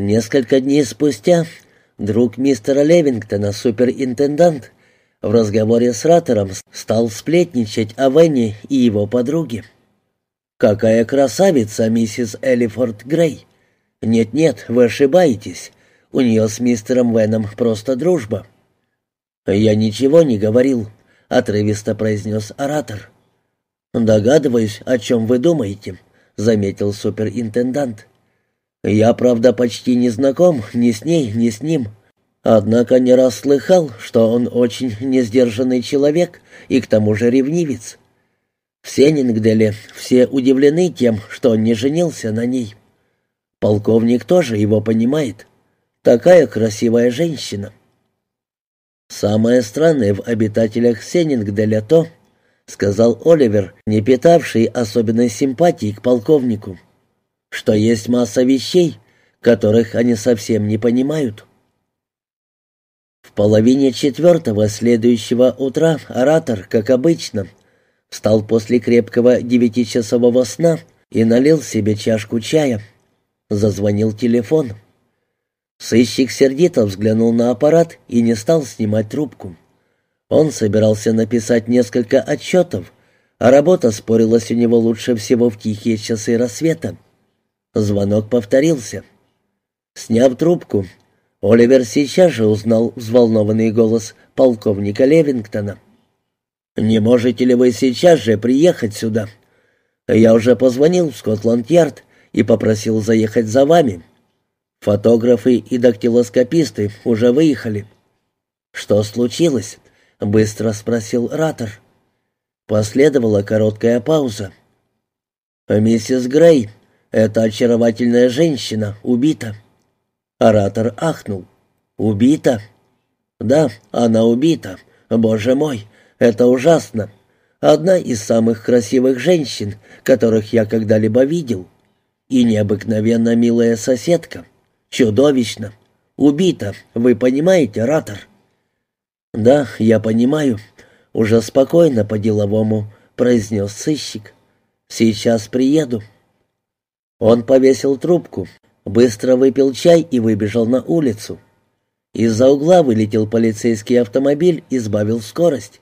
Несколько дней спустя друг мистера Левингтона, суперинтендант, в разговоре с Раттером стал сплетничать о Вене и его подруге. «Какая красавица, миссис Эллифорд Грей!» «Нет-нет, вы ошибаетесь. У нее с мистером Веном просто дружба». «Я ничего не говорил», — отрывисто произнес оратор. «Догадываюсь, о чем вы думаете», — заметил суперинтендант. «Я, правда, почти не знаком ни с ней, ни с ним. Однако не раз слыхал, что он очень несдержанный человек и к тому же ревнивец. В Сенингделе все удивлены тем, что он не женился на ней. Полковник тоже его понимает. Такая красивая женщина. Самое странное в обитателях Сенингделя то, сказал Оливер, не питавший особенной симпатии к полковнику, что есть масса вещей, которых они совсем не понимают. В половине четвертого следующего утра оратор, как обычно, встал после крепкого девятичасового сна и налил себе чашку чая. Зазвонил телефон. Сыщик сердито взглянул на аппарат и не стал снимать трубку. Он собирался написать несколько отчетов, а работа спорилась у него лучше всего в тихие часы рассвета. Звонок повторился. Сняв трубку, Оливер сейчас же узнал взволнованный голос полковника Левингтона. «Не можете ли вы сейчас же приехать сюда? Я уже позвонил в Скотланд-Ярд и попросил заехать за вами. Фотографы и дактилоскописты уже выехали». «Что случилось?» — быстро спросил Ратор. Последовала короткая пауза. «Миссис Грей, эта очаровательная женщина, убита». Оратор ахнул. «Убита?» «Да, она убита. Боже мой, это ужасно. Одна из самых красивых женщин, которых я когда-либо видел. И необыкновенно милая соседка. Чудовищно. Убита, вы понимаете, оратор?» «Да, я понимаю», — уже спокойно по-деловому произнес сыщик. «Сейчас приеду». Он повесил трубку, Быстро выпил чай и выбежал на улицу. Из-за угла вылетел полицейский автомобиль и сбавил скорость.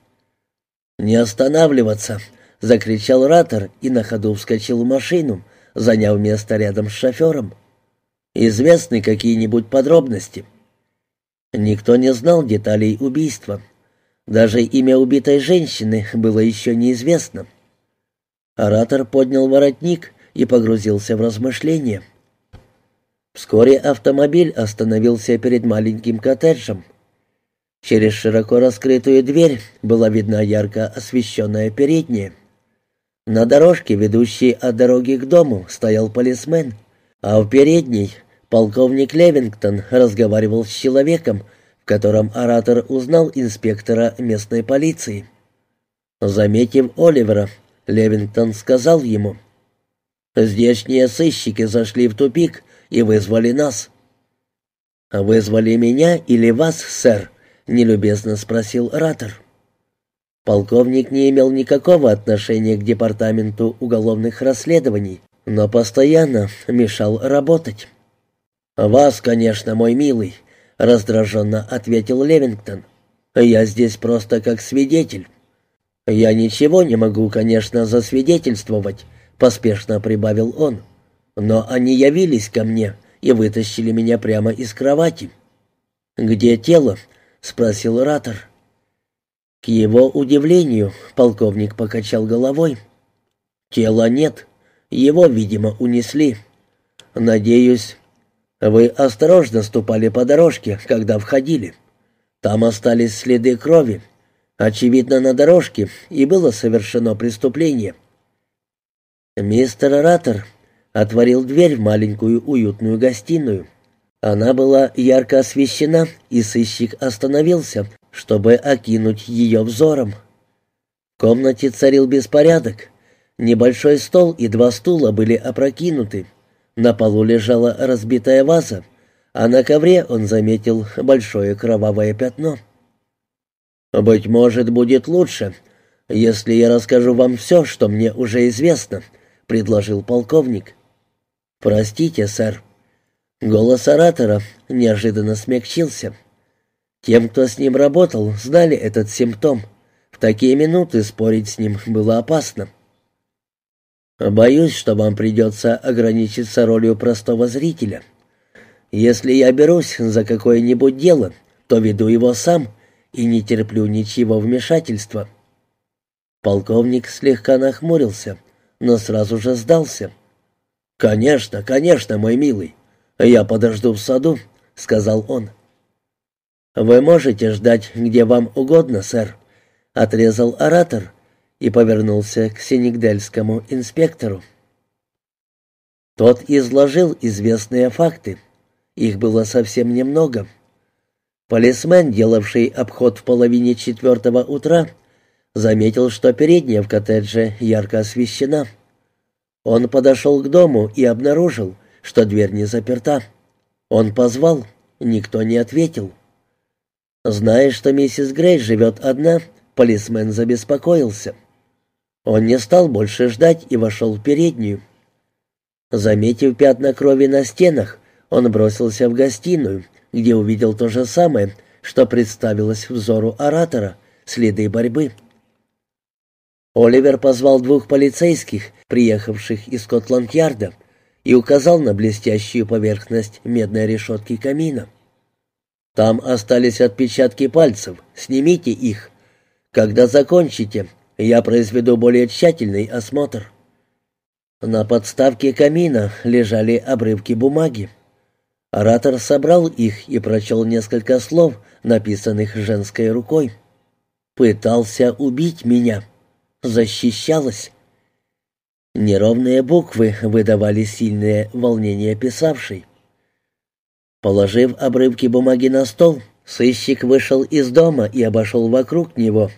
«Не останавливаться!» — закричал Ратор и на ходу вскочил в машину, заняв место рядом с шофером. «Известны какие-нибудь подробности?» Никто не знал деталей убийства. Даже имя убитой женщины было еще неизвестно. Оратор поднял воротник и погрузился в размышления. Вскоре автомобиль остановился перед маленьким коттеджем. Через широко раскрытую дверь была видна ярко освещенная передняя. На дорожке, ведущей от дороги к дому, стоял полисмен, а в передней полковник Левингтон разговаривал с человеком, в котором оратор узнал инспектора местной полиции. Заметив Оливера, Левингтон сказал ему, «Здешние сыщики зашли в тупик и вызвали нас». «Вызвали меня или вас, сэр?» — нелюбезно спросил оратор. Полковник не имел никакого отношения к департаменту уголовных расследований, но постоянно мешал работать. «Вас, конечно, мой милый», — раздраженно ответил Левингтон. «Я здесь просто как свидетель». «Я ничего не могу, конечно, засвидетельствовать», — поспешно прибавил он. Но они явились ко мне и вытащили меня прямо из кровати. «Где тело?» — спросил Ратор. К его удивлению полковник покачал головой. «Тела нет. Его, видимо, унесли. Надеюсь, вы осторожно ступали по дорожке, когда входили. Там остались следы крови. Очевидно, на дорожке и было совершено преступление». Мистер Ратор отворил дверь в маленькую уютную гостиную. Она была ярко освещена, и сыщик остановился, чтобы окинуть ее взором. В комнате царил беспорядок. Небольшой стол и два стула были опрокинуты. На полу лежала разбитая ваза, а на ковре он заметил большое кровавое пятно. «Быть может, будет лучше, если я расскажу вам все, что мне уже известно», — предложил полковник. «Простите, сэр». Голос оратора неожиданно смягчился. Тем, кто с ним работал, знали этот симптом. В такие минуты спорить с ним было опасно. «Боюсь, что вам придется ограничиться ролью простого зрителя. Если я берусь за какое-нибудь дело, то веду его сам и не терплю ничьего вмешательства». Полковник слегка нахмурился, но сразу же сдался. «Конечно, конечно, мой милый. Я подожду в саду», — сказал он. «Вы можете ждать где вам угодно, сэр», — отрезал оратор и повернулся к синегдельскому инспектору. Тот изложил известные факты. Их было совсем немного. Полисмен, делавший обход в половине четвертого утра, заметил, что передняя в коттедже ярко освещена. Он подошел к дому и обнаружил, что дверь не заперта. Он позвал, никто не ответил. Зная, что миссис Грей живет одна, полисмен забеспокоился. Он не стал больше ждать и вошел в переднюю. Заметив пятна крови на стенах, он бросился в гостиную, где увидел то же самое, что представилось взору оратора, следы борьбы. Оливер позвал двух полицейских, приехавших из Скотланд-Ярда, и указал на блестящую поверхность медной решетки камина. Там остались отпечатки пальцев. Снимите их. Когда закончите, я произведу более тщательный осмотр». На подставке камина лежали обрывки бумаги. Оратор собрал их и прочел несколько слов, написанных женской рукой. «Пытался убить меня. Защищалась». Неровные буквы выдавали сильное волнение писавшей. Положив обрывки бумаги на стол, сыщик вышел из дома и обошел вокруг него.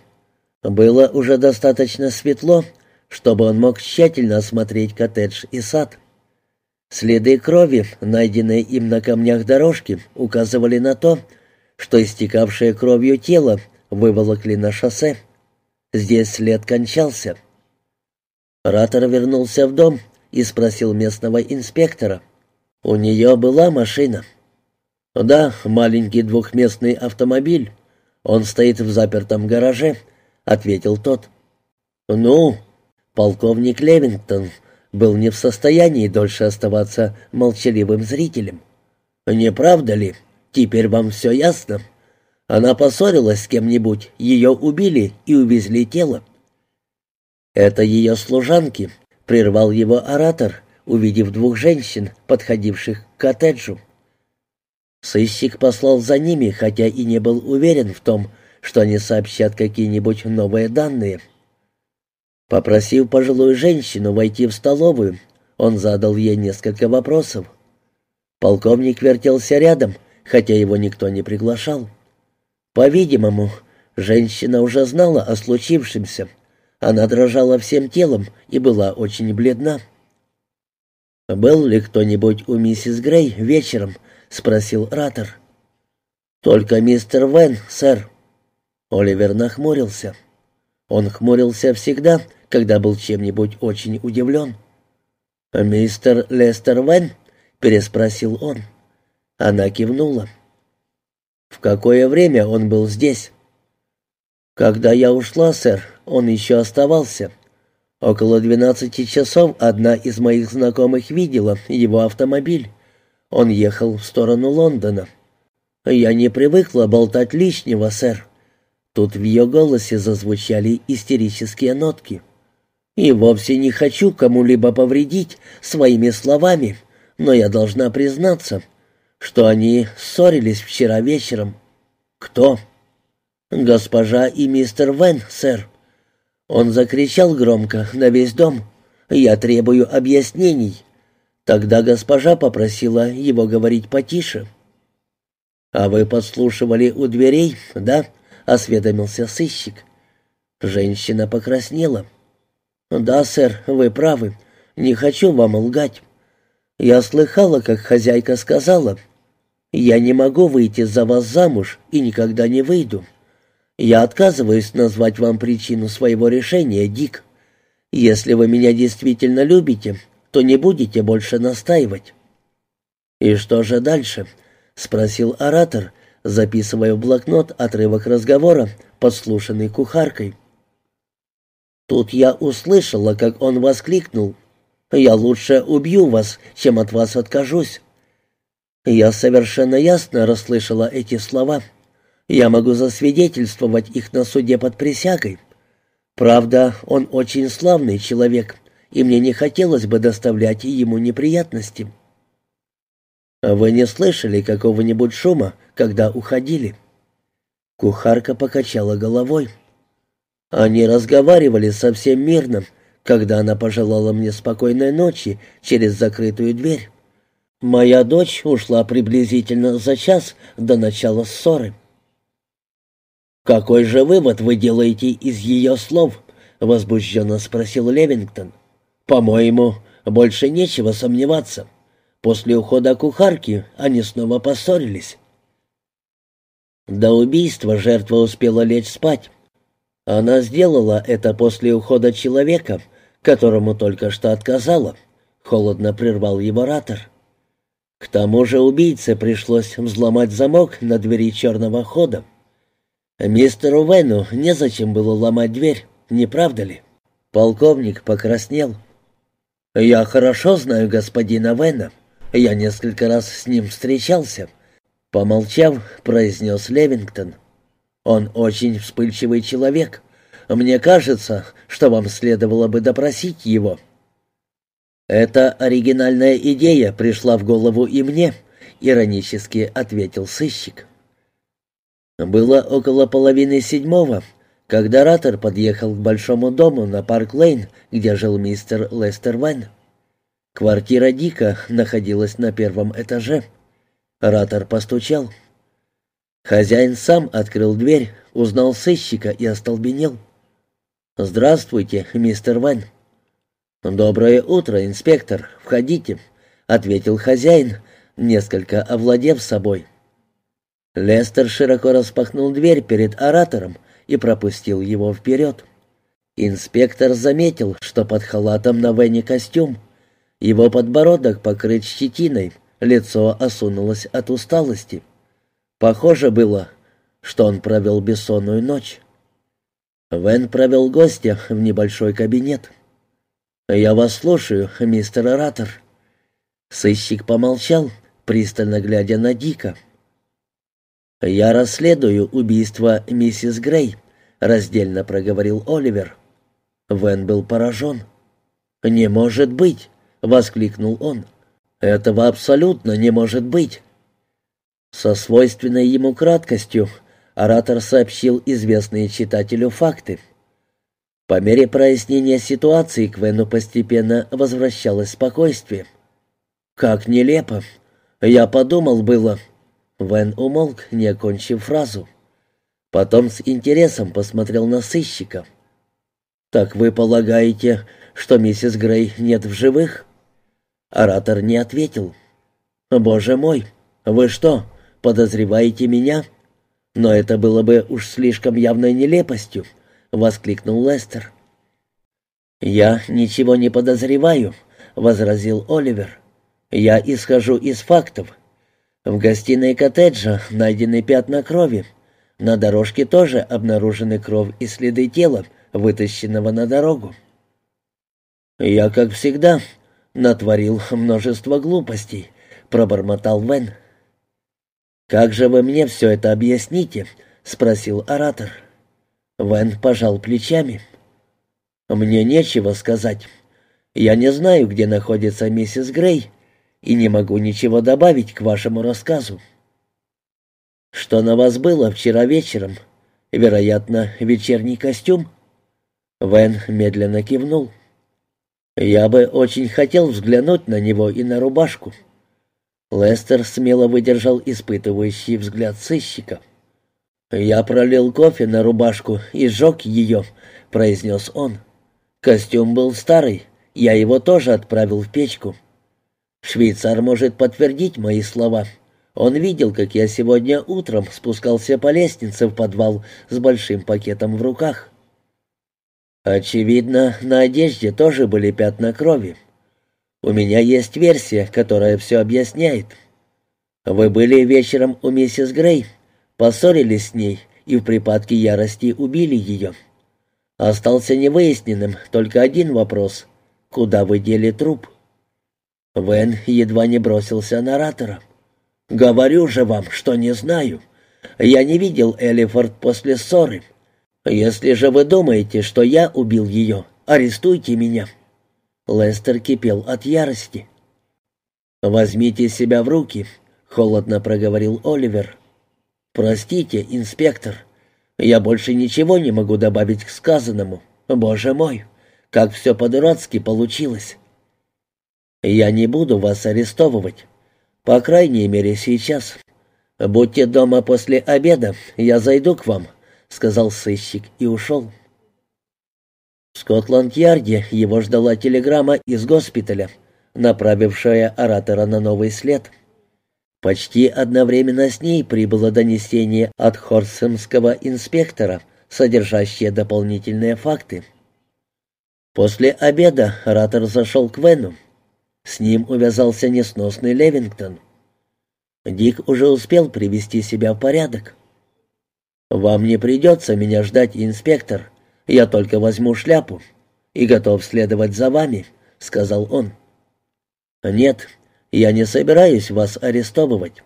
Было уже достаточно светло, чтобы он мог тщательно осмотреть коттедж и сад. Следы крови, найденные им на камнях дорожки, указывали на то, что истекавшее кровью тело выволокли на шоссе. Здесь след кончался. Ратор вернулся в дом и спросил местного инспектора. У нее была машина. «Да, маленький двухместный автомобиль. Он стоит в запертом гараже», — ответил тот. «Ну?» Полковник Левингтон был не в состоянии дольше оставаться молчаливым зрителем. «Не правда ли? Теперь вам все ясно. Она поссорилась с кем-нибудь, ее убили и увезли тело. «Это ее служанки», — прервал его оратор, увидев двух женщин, подходивших к коттеджу. Сыщик послал за ними, хотя и не был уверен в том, что они сообщат какие-нибудь новые данные. Попросив пожилую женщину войти в столовую, он задал ей несколько вопросов. Полковник вертелся рядом, хотя его никто не приглашал. По-видимому, женщина уже знала о случившемся. Она дрожала всем телом и была очень бледна. «Был ли кто-нибудь у миссис Грей вечером?» — спросил Ратор. «Только мистер Вен, сэр». Оливер нахмурился. Он хмурился всегда, когда был чем-нибудь очень удивлен. «Мистер Лестер Вен?» — переспросил он. Она кивнула. «В какое время он был здесь?» «Когда я ушла, сэр, он еще оставался. Около двенадцати часов одна из моих знакомых видела его автомобиль. Он ехал в сторону Лондона. «Я не привыкла болтать лишнего, сэр». Тут в ее голосе зазвучали истерические нотки. «И вовсе не хочу кому-либо повредить своими словами, но я должна признаться, что они ссорились вчера вечером». «Кто?» «Госпожа и мистер Вен, сэр». Он закричал громко на весь дом. «Я требую объяснений». Тогда госпожа попросила его говорить потише. «А вы подслушивали у дверей, да?» — осведомился сыщик. Женщина покраснела. «Да, сэр, вы правы. Не хочу вам лгать. Я слыхала, как хозяйка сказала, «Я не могу выйти за вас замуж и никогда не выйду. Я отказываюсь назвать вам причину своего решения, Дик. Если вы меня действительно любите, то не будете больше настаивать». «И что же дальше?» — спросил оратор, записывая в блокнот отрывок разговора, подслушанный кухаркой. Тут я услышала, как он воскликнул. «Я лучше убью вас, чем от вас откажусь». Я совершенно ясно расслышала эти слова. Я могу засвидетельствовать их на суде под присягой. Правда, он очень славный человек, и мне не хотелось бы доставлять ему неприятности. Вы не слышали какого-нибудь шума, когда уходили? Кухарка покачала головой. Они разговаривали совсем мирно, когда она пожелала мне спокойной ночи через закрытую дверь. Моя дочь ушла приблизительно за час до начала ссоры. «Какой же вывод вы делаете из ее слов?» — возбужденно спросил Левингтон. «По-моему, больше нечего сомневаться. После ухода кухарки они снова поссорились». До убийства жертва успела лечь спать. Она сделала это после ухода человека, которому только что отказала. Холодно прервал его ратор. К тому же убийце пришлось взломать замок на двери черного хода. Мистеру Вену незачем было ломать дверь, не правда ли? Полковник покраснел. «Я хорошо знаю господина Вена. Я несколько раз с ним встречался». Помолчав, произнес Левингтон. Он очень вспыльчивый человек. Мне кажется, что вам следовало бы допросить его». «Эта оригинальная идея пришла в голову и мне», — иронически ответил сыщик. Было около половины седьмого, когда Ратор подъехал к большому дому на Парк-Лейн, где жил мистер Лестер Вайн. Квартира Дика находилась на первом этаже. Ратор постучал. Хозяин сам открыл дверь, узнал сыщика и остолбенел. «Здравствуйте, мистер Вань». «Доброе утро, инспектор. Входите», — ответил хозяин, несколько овладев собой. Лестер широко распахнул дверь перед оратором и пропустил его вперед. Инспектор заметил, что под халатом на Вене костюм. Его подбородок покрыт щетиной, лицо осунулось от усталости. Похоже было, что он провел бессонную ночь. Вен провел гостя в небольшой кабинет. «Я вас слушаю, мистер оратор». Сыщик помолчал, пристально глядя на Дика. «Я расследую убийство миссис Грей», — раздельно проговорил Оливер. Вен был поражен. «Не может быть!» — воскликнул он. «Этого абсолютно не может быть!» Со свойственной ему краткостью оратор сообщил известные читателю факты. По мере прояснения ситуации к Вену постепенно возвращалось спокойствие. «Как нелепо! Я подумал было...» Вен умолк, не окончив фразу. Потом с интересом посмотрел на сыщика. «Так вы полагаете, что миссис Грей нет в живых?» Оратор не ответил. «Боже мой, вы что, подозреваете меня?» «Но это было бы уж слишком явной нелепостью», — воскликнул Лестер. «Я ничего не подозреваю», — возразил Оливер. «Я исхожу из фактов. В гостиной коттеджа найдены пятна крови. На дорожке тоже обнаружены кровь и следы тела, вытащенного на дорогу. Я, как всегда, натворил множество глупостей», — пробормотал Вен. «Как же вы мне все это объясните?» — спросил оратор. Вен пожал плечами. «Мне нечего сказать. Я не знаю, где находится миссис Грей, и не могу ничего добавить к вашему рассказу. Что на вас было вчера вечером? Вероятно, вечерний костюм?» Вен медленно кивнул. «Я бы очень хотел взглянуть на него и на рубашку». Лестер смело выдержал испытывающий взгляд сыщика. «Я пролил кофе на рубашку и сжег ее», — произнес он. «Костюм был старый, я его тоже отправил в печку. Швейцар может подтвердить мои слова. Он видел, как я сегодня утром спускался по лестнице в подвал с большим пакетом в руках. Очевидно, на одежде тоже были пятна крови. У меня есть версия, которая все объясняет. Вы были вечером у миссис Грей, поссорились с ней и в припадке ярости убили ее. Остался невыясненным только один вопрос. Куда вы дели труп? Вен едва не бросился на оратора. «Говорю же вам, что не знаю. Я не видел Элифорд после ссоры. Если же вы думаете, что я убил ее, арестуйте меня». Лестер кипел от ярости. «Возьмите себя в руки», — холодно проговорил Оливер. «Простите, инспектор, я больше ничего не могу добавить к сказанному. Боже мой, как все по-дурацки получилось». «Я не буду вас арестовывать. По крайней мере, сейчас. Будьте дома после обеда, я зайду к вам», — сказал сыщик и ушел. В Скотланд-Ярде его ждала телеграмма из госпиталя, направившая оратора на новый след. Почти одновременно с ней прибыло донесение от хорсемского инспектора, содержащее дополнительные факты. После обеда оратор зашел к Вену. С ним увязался несносный Левингтон. Дик уже успел привести себя в порядок. «Вам не придется меня ждать, инспектор. Я только возьму шляпу и готов следовать за вами», — сказал он. «Нет, я не собираюсь вас арестовывать.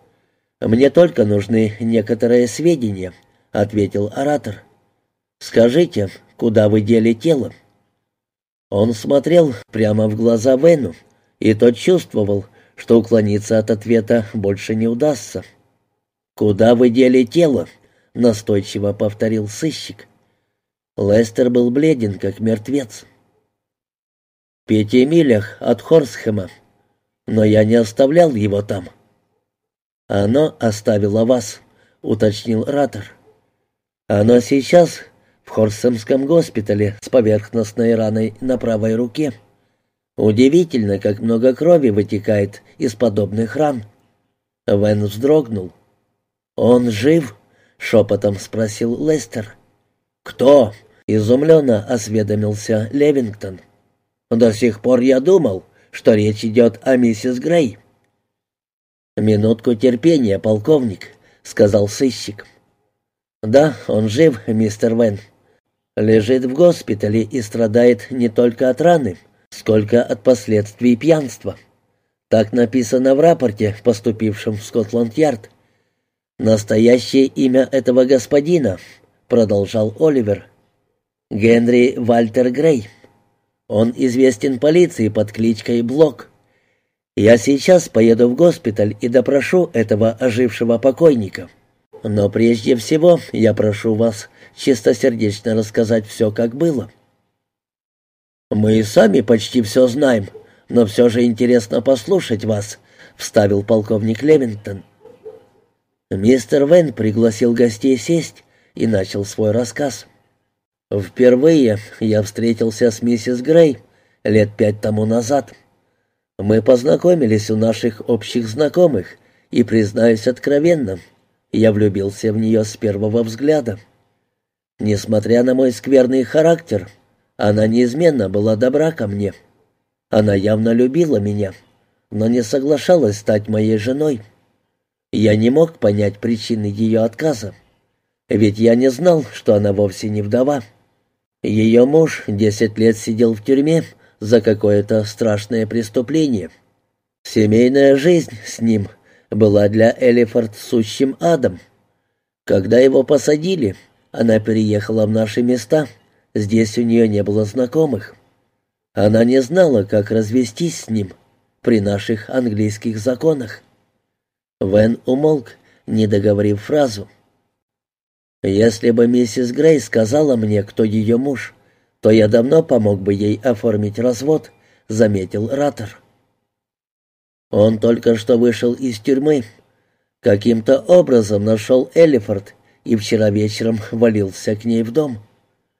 Мне только нужны некоторые сведения», — ответил оратор. «Скажите, куда вы дели тело?» Он смотрел прямо в глаза Вену, и тот чувствовал, что уклониться от ответа больше не удастся. «Куда вы дели тело?» — настойчиво повторил сыщик. Лестер был бледен, как мертвец. «В пяти милях от Хорсхема, но я не оставлял его там». «Оно оставило вас», — уточнил Ратор. «Оно сейчас в Хорсемском госпитале с поверхностной раной на правой руке». Удивительно, как много крови вытекает из подобных ран. Вен вздрогнул. «Он жив?» — шепотом спросил Лестер. «Кто?» — изумленно осведомился Левингтон. «До сих пор я думал, что речь идет о миссис Грей». «Минутку терпения, полковник», — сказал сыщик. «Да, он жив, мистер Вен. Лежит в госпитале и страдает не только от раны, сколько от последствий пьянства. Так написано в рапорте, поступившем в Скотланд-Ярд. «Настоящее имя этого господина», — продолжал Оливер, — «Генри Вальтер Грей. Он известен полиции под кличкой Блок. Я сейчас поеду в госпиталь и допрошу этого ожившего покойника. Но прежде всего я прошу вас чистосердечно рассказать все, как было». «Мы и сами почти все знаем, но все же интересно послушать вас», — вставил полковник Левингтон. Мистер Вен пригласил гостей сесть и начал свой рассказ. «Впервые я встретился с миссис Грей лет пять тому назад. Мы познакомились у наших общих знакомых, и, признаюсь откровенно, я влюбился в нее с первого взгляда. Несмотря на мой скверный характер, она неизменно была добра ко мне. Она явно любила меня, но не соглашалась стать моей женой. Я не мог понять причины ее отказа, ведь я не знал, что она вовсе не вдова. Ее муж десять лет сидел в тюрьме за какое-то страшное преступление. Семейная жизнь с ним была для Элифорд сущим адом. Когда его посадили, она переехала в наши места — Здесь у нее не было знакомых. Она не знала, как развестись с ним при наших английских законах. Вен умолк, не договорив фразу. «Если бы миссис Грей сказала мне, кто ее муж, то я давно помог бы ей оформить развод», — заметил Раттер. Он только что вышел из тюрьмы, каким-то образом нашел Эллифорд и вчера вечером валился к ней в дом.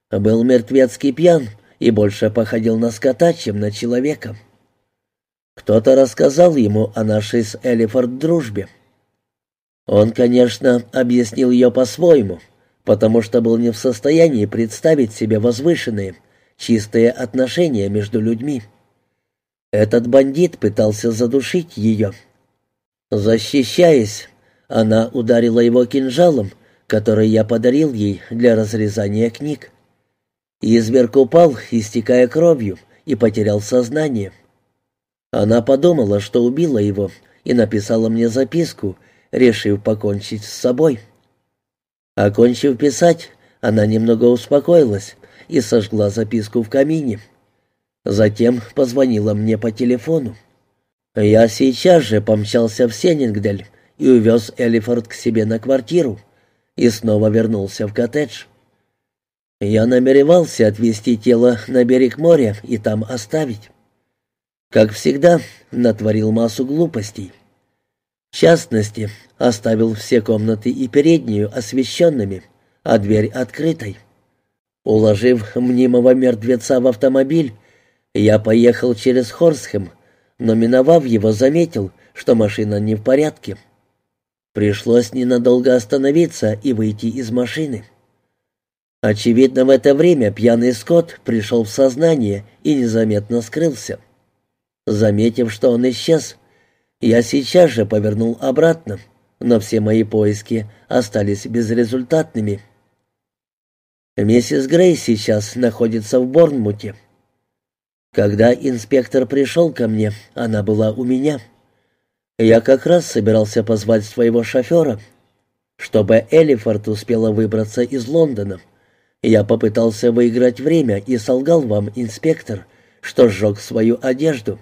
Был мертвецкий пьян и больше походил на скота, чем на человека. Кто-то рассказал ему о нашей с Элифорд дружбе. Он, конечно, объяснил ее по-своему, потому что был не в состоянии представить себе возвышенные, чистые отношения между людьми. Этот бандит пытался задушить ее. Защищаясь, она ударила его кинжалом, который я подарил ей для разрезания книг. Изверг упал, истекая кровью, и потерял сознание. Она подумала, что убила его, и написала мне записку, решив покончить с собой. Окончив писать, она немного успокоилась и сожгла записку в камине. Затем позвонила мне по телефону. Я сейчас же помчался в Сенингдель и увез Элифорд к себе на квартиру и снова вернулся в коттедж. Я намеревался отвезти тело на берег моря и там оставить. Как всегда, натворил массу глупостей. В частности, оставил все комнаты и переднюю освещенными, а дверь открытой. Уложив мнимого мертвеца в автомобиль, я поехал через Хорсхем, но, миновав его, заметил, что машина не в порядке. Пришлось ненадолго остановиться и выйти из машины. Очевидно, в это время пьяный Скотт пришел в сознание и незаметно скрылся. Заметив, что он исчез, я сейчас же повернул обратно, но все мои поиски остались безрезультатными. Миссис Грей сейчас находится в Борнмуте. Когда инспектор пришел ко мне, она была у меня. Я как раз собирался позвать своего шофера, чтобы Элифорд успела выбраться из Лондона. Я попытался выиграть время и солгал вам, инспектор, что сжег свою одежду.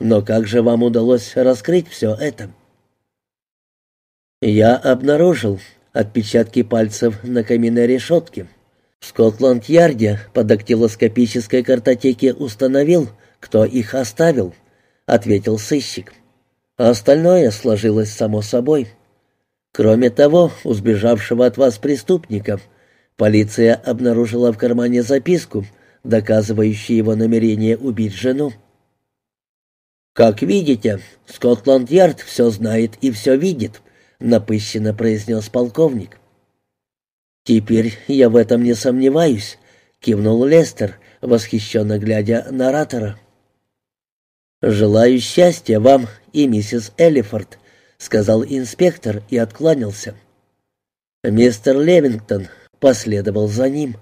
Но как же вам удалось раскрыть все это? Я обнаружил отпечатки пальцев на каминной решетке. В Скотланд-Ярде по дактилоскопической картотеке установил, кто их оставил, ответил сыщик а остальное сложилось само собой. Кроме того, у сбежавшего от вас преступника полиция обнаружила в кармане записку, доказывающую его намерение убить жену. «Как видите, Скотланд-Ярд все знает и все видит», — напыщенно произнес полковник. «Теперь я в этом не сомневаюсь», — кивнул Лестер, восхищенно глядя на оратора. «Желаю счастья вам и миссис Эллифорд», — сказал инспектор и откланялся. Мистер Левингтон последовал за ним.